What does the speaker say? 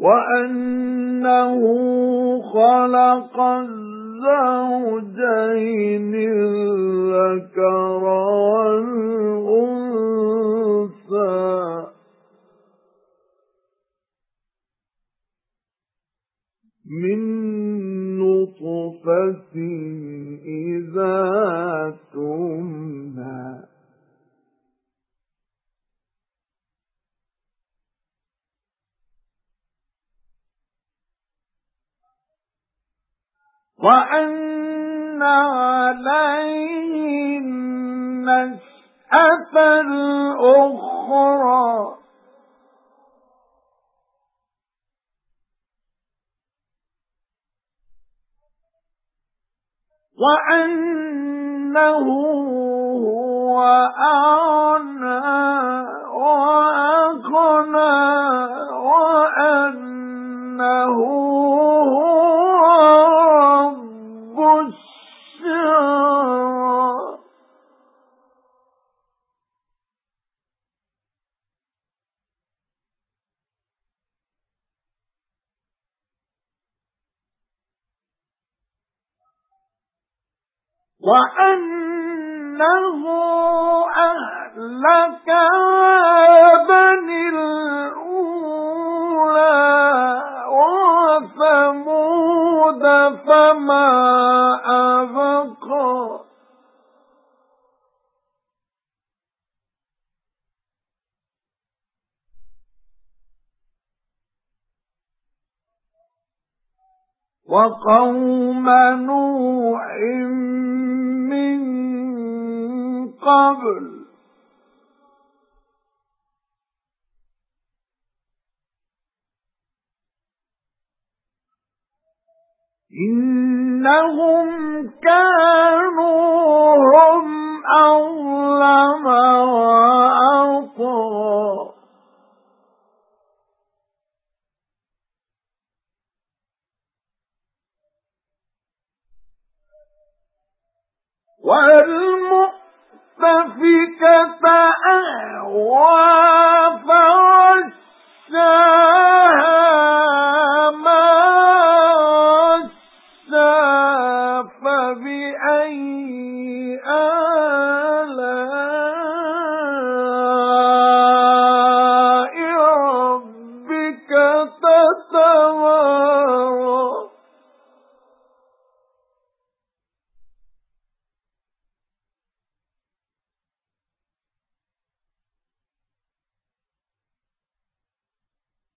وَأَنَّهُ خَلَقَ الزَّوْجَيْنِ الذَّكَرَ وَالْأُنثَى. مِن نُّطْفَةٍ إِذَا وَأَنَّ عَلَيْهِ النَّشْأَةَ الْأُخْرَى وَأَنَّهُ هُوَ أَغْنَى وَأَقْنَى وَأَنَّهُ وَأَنَّهُ أَهْلَكَ عَادًا الْأُولَى وَثَمُودَ فَمَا أَبْقَى وَقَوْمَ نُوحٍ قَبْلُ. إِنَّهُمْ كَانُوا هُمْ أَظْلَمَ وَأَطْغَىٰ وَالْمُؤْتَفِكَةَ أَهْوَىٰ فَوَسْوَسَ